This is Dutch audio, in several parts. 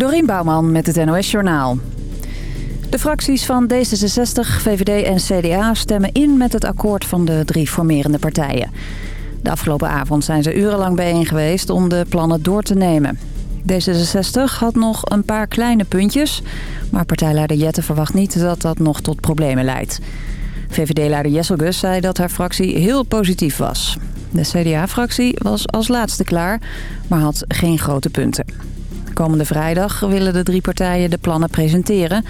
Dorien Bouwman met het NOS Journaal. De fracties van D66, VVD en CDA stemmen in met het akkoord van de drie formerende partijen. De afgelopen avond zijn ze urenlang bijeen geweest om de plannen door te nemen. D66 had nog een paar kleine puntjes, maar partijleider Jette verwacht niet dat dat nog tot problemen leidt. VVD-leider Jesselgus zei dat haar fractie heel positief was. De CDA-fractie was als laatste klaar, maar had geen grote punten. Komende vrijdag willen de drie partijen de plannen presenteren.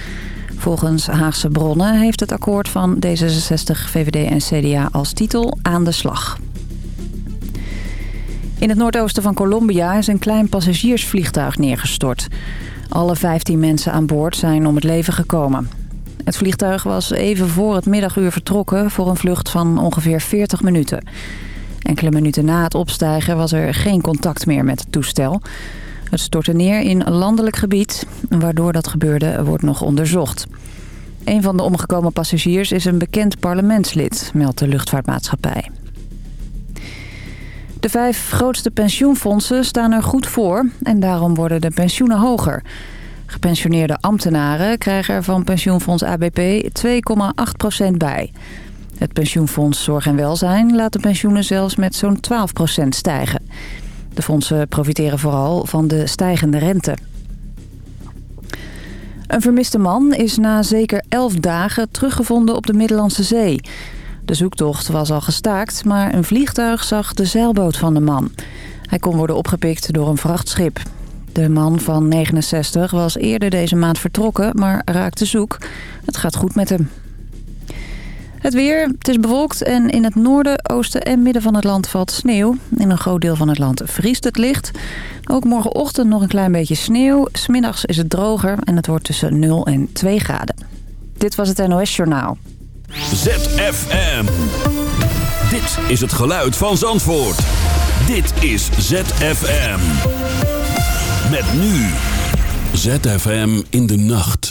Volgens Haagse bronnen heeft het akkoord van D66, VVD en CDA als titel aan de slag. In het noordoosten van Colombia is een klein passagiersvliegtuig neergestort. Alle 15 mensen aan boord zijn om het leven gekomen. Het vliegtuig was even voor het middaguur vertrokken voor een vlucht van ongeveer 40 minuten. Enkele minuten na het opstijgen was er geen contact meer met het toestel. Het stortte neer in landelijk gebied. Waardoor dat gebeurde wordt nog onderzocht. Een van de omgekomen passagiers is een bekend parlementslid, meldt de luchtvaartmaatschappij. De vijf grootste pensioenfondsen staan er goed voor en daarom worden de pensioenen hoger. Gepensioneerde ambtenaren krijgen er van pensioenfonds ABP 2,8% bij. Het pensioenfonds Zorg en Welzijn laat de pensioenen zelfs met zo'n 12% stijgen. De fondsen profiteren vooral van de stijgende rente. Een vermiste man is na zeker 11 dagen teruggevonden op de Middellandse Zee. De zoektocht was al gestaakt, maar een vliegtuig zag de zeilboot van de man. Hij kon worden opgepikt door een vrachtschip. De man van 69 was eerder deze maand vertrokken, maar raakte zoek. Het gaat goed met hem. Het weer, het is bewolkt en in het noorden, oosten en midden van het land valt sneeuw. In een groot deel van het land vriest het licht. Ook morgenochtend nog een klein beetje sneeuw. Smiddags is het droger en het wordt tussen 0 en 2 graden. Dit was het NOS Journaal. ZFM. Dit is het geluid van Zandvoort. Dit is ZFM. Met nu. ZFM in de nacht.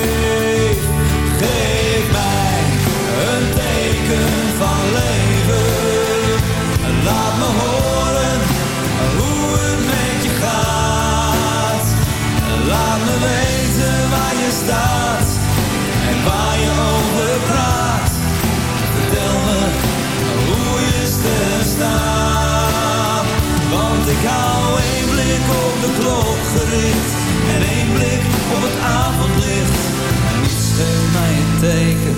Van leven, laat me horen hoe het met je gaat. Laat me weten waar je staat en waar je over praat. Vertel me hoe je sterren staan. Want ik hou één blik op de klok gericht en één blik op het avondlicht. En niets geeft mij een teken,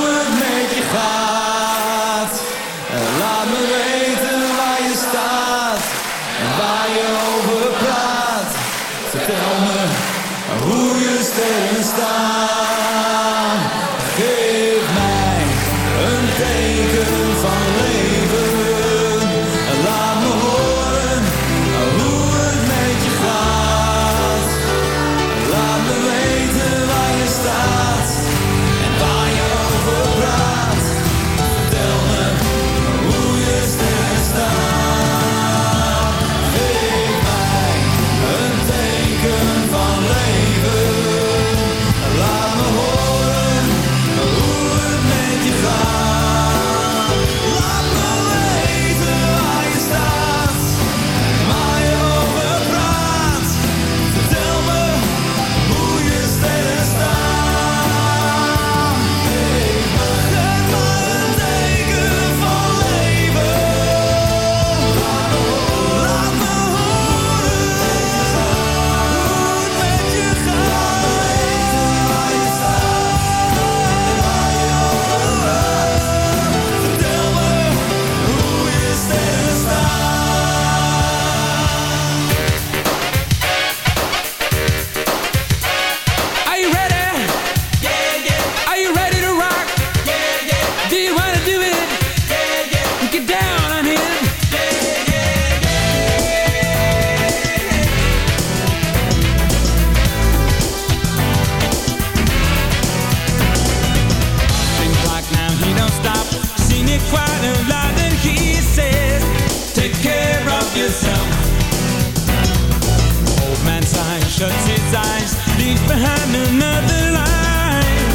shuts his eyes, leaves behind another line.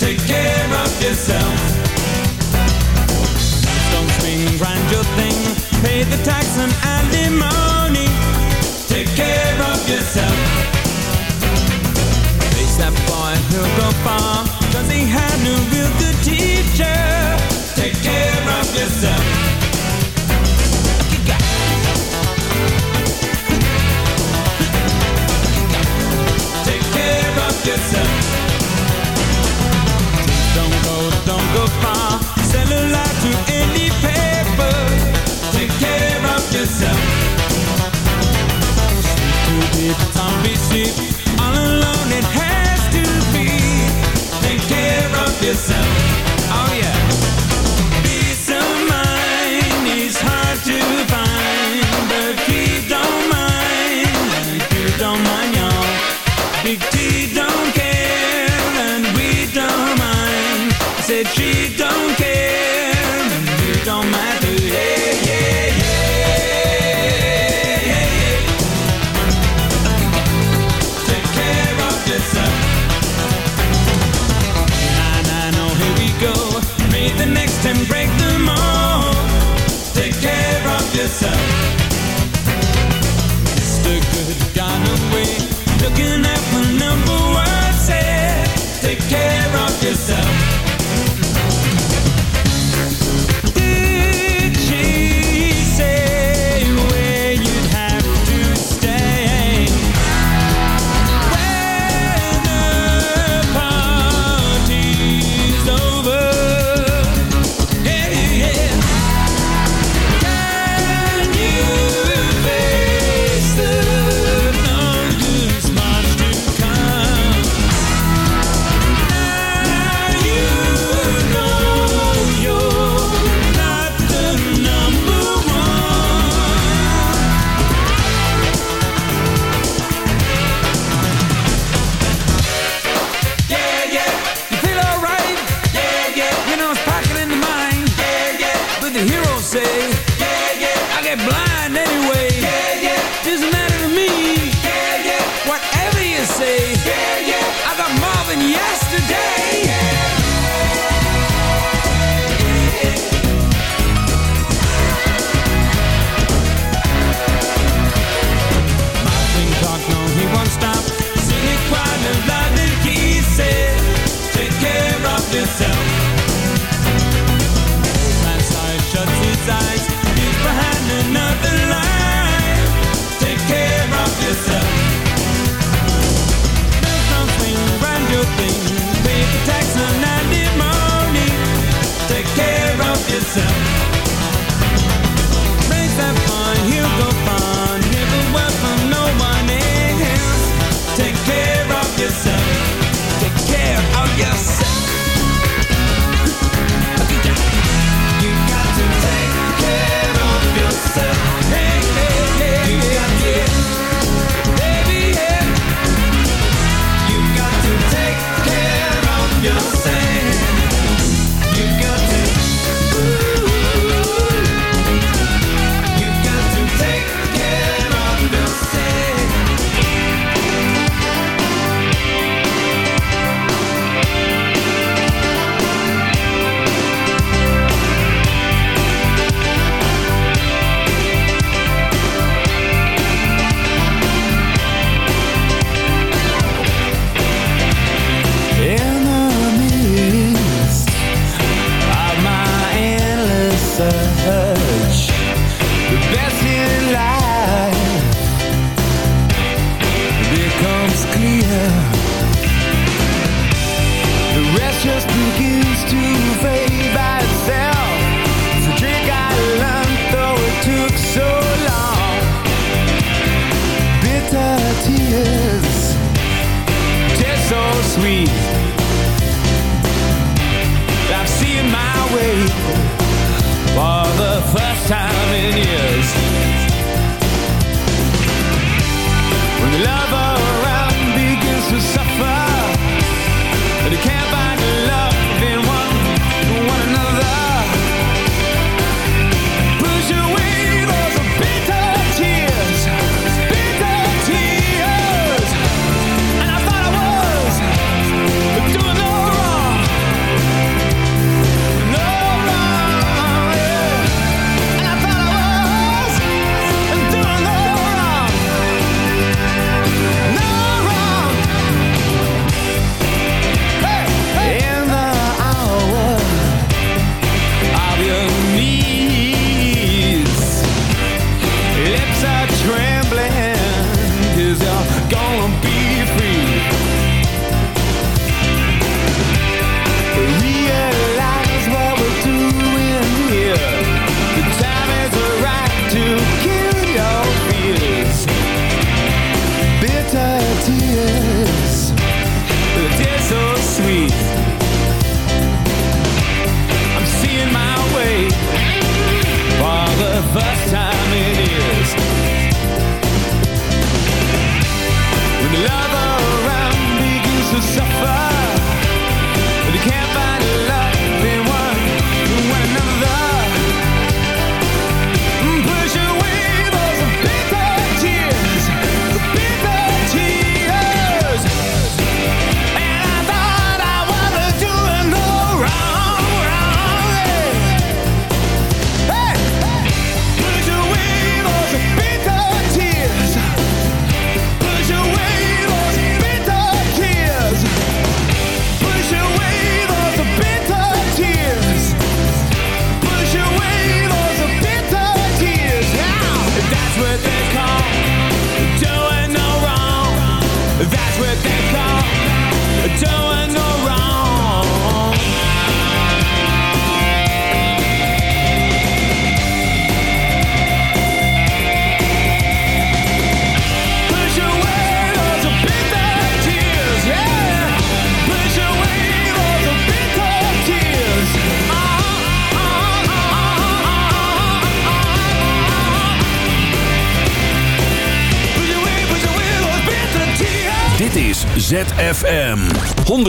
Take care of yourself. Don't swing, grind your thing, pay the tax and alimony. To any paper. Take care of yourself. Too. All alone it has to be. Take care of yourself.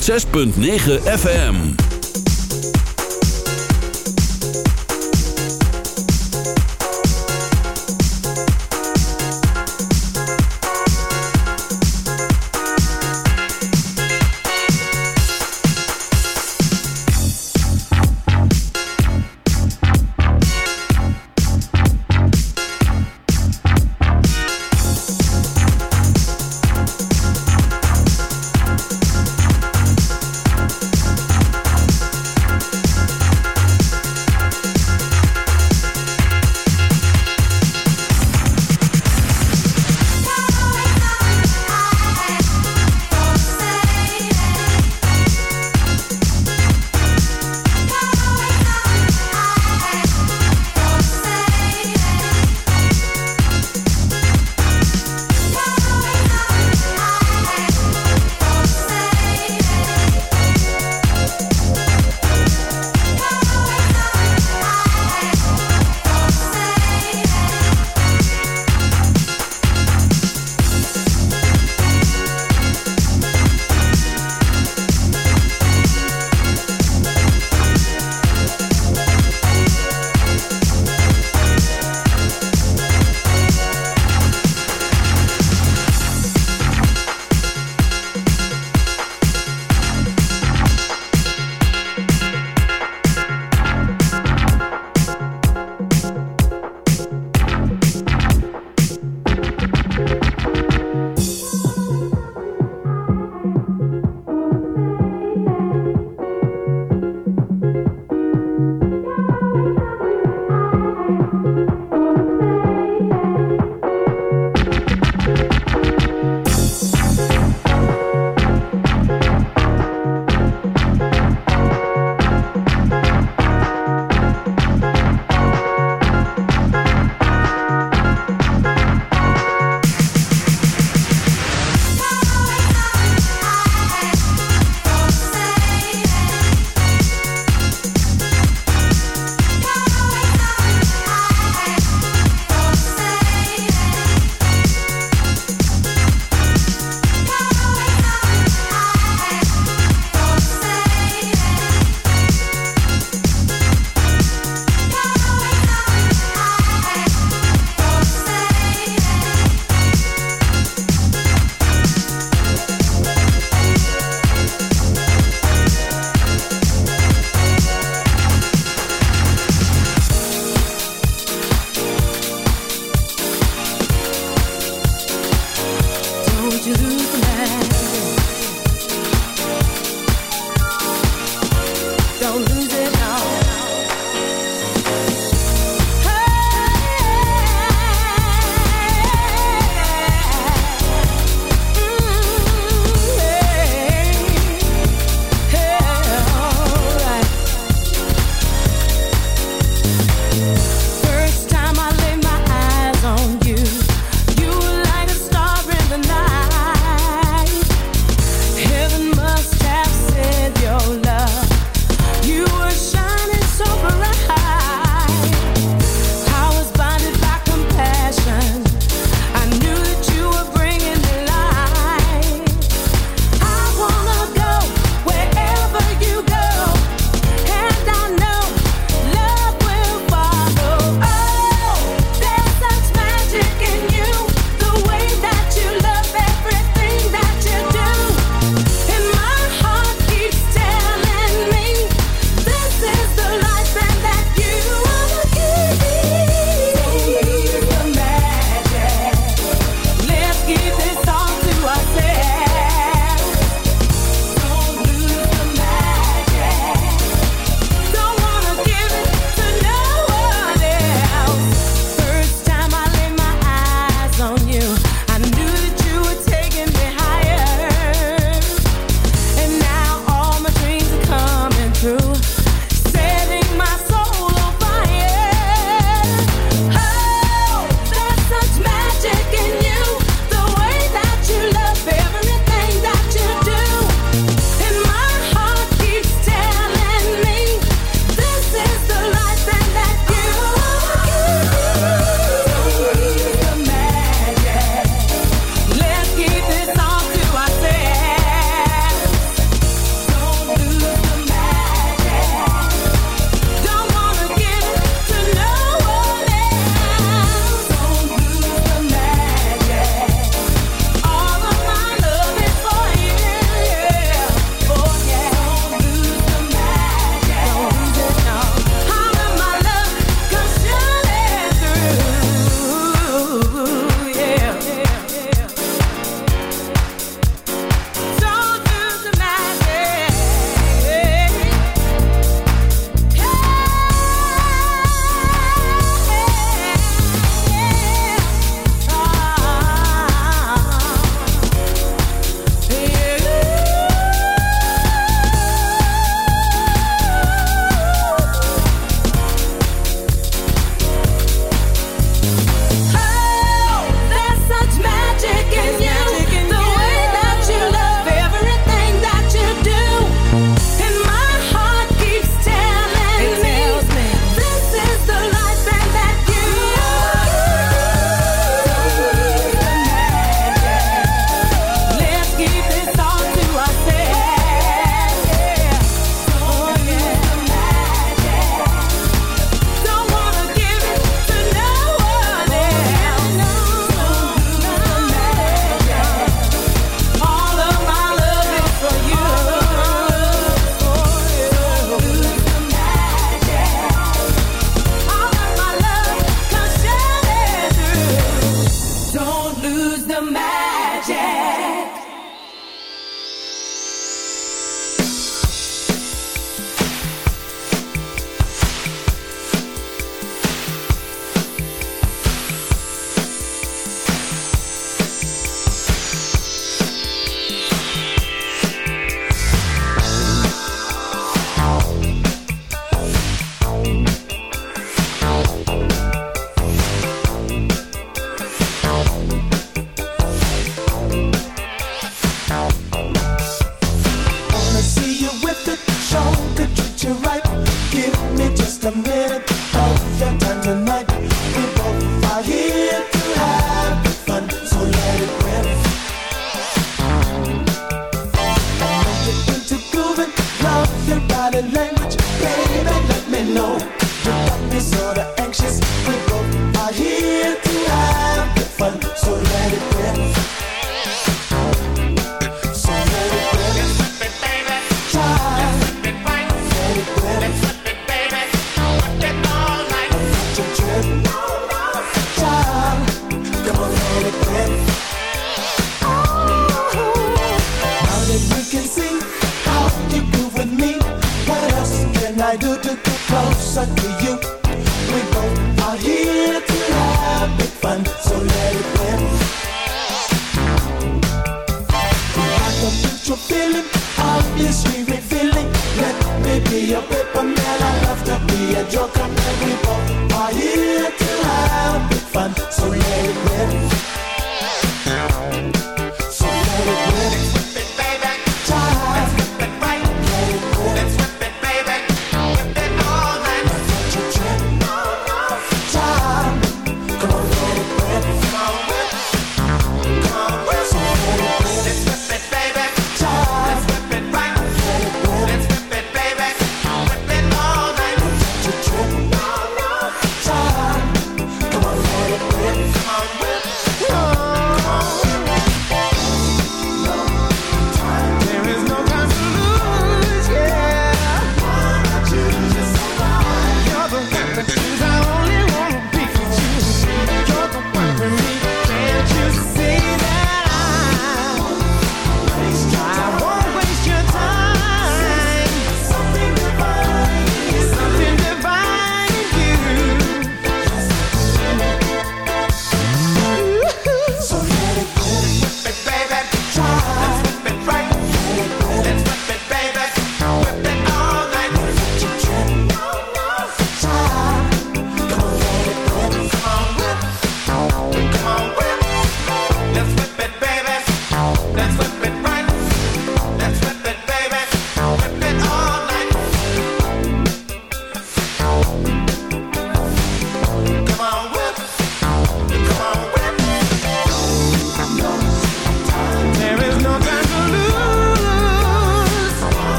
106.9 FM.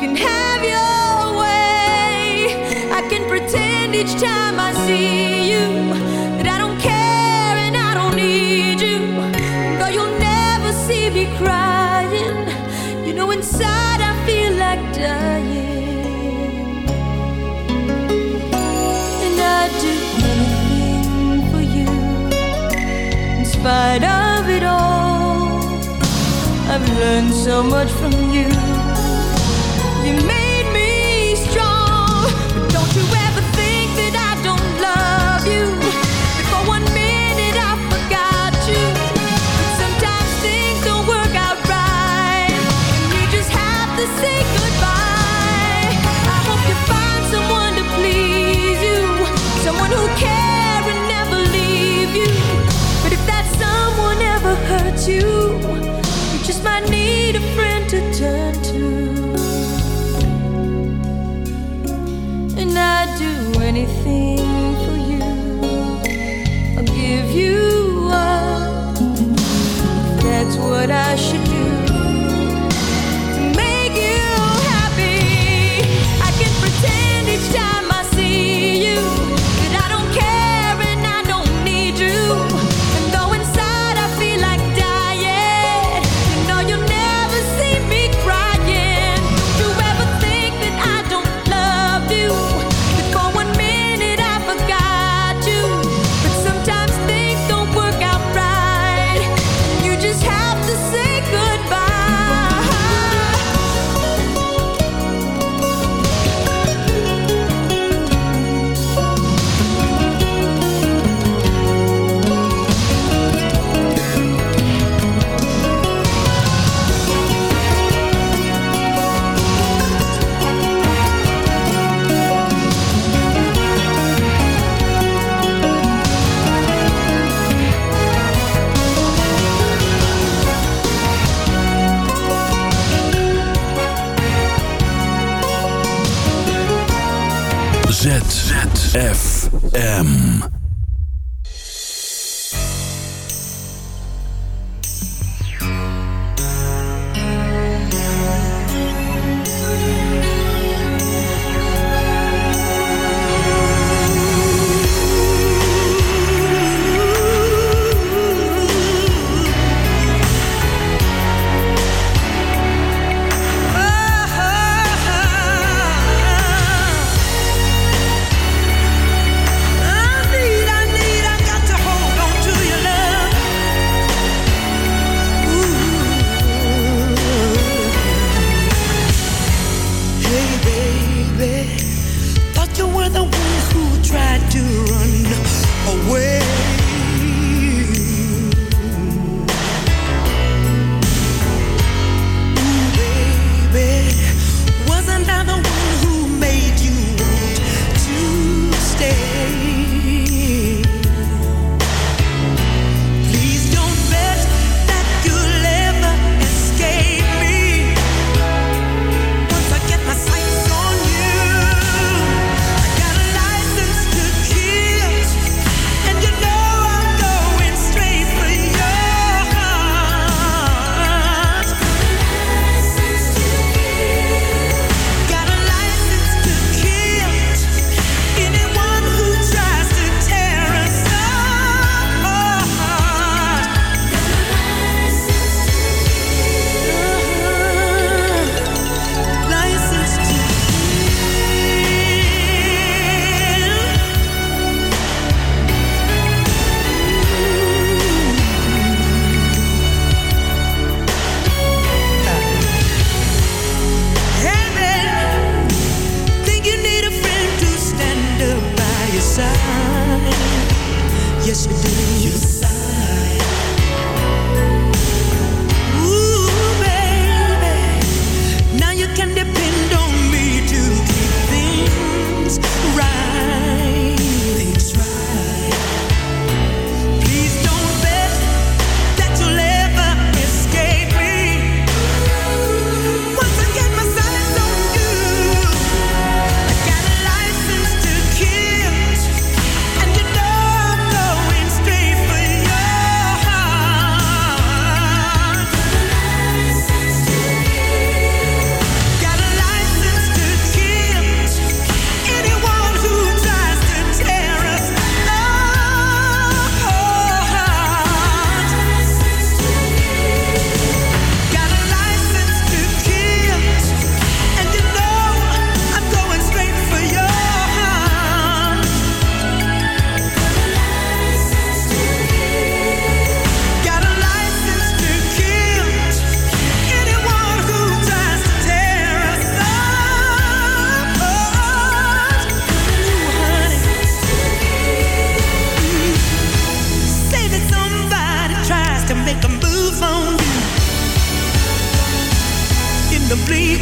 can have your way. I can pretend each time I see you that I don't care and I don't need you. Though you'll never see me crying, you know inside I feel like dying. And I'd do anything for you, in spite of it all. I've learned so much from you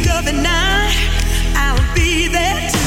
of the night, I'll be there too.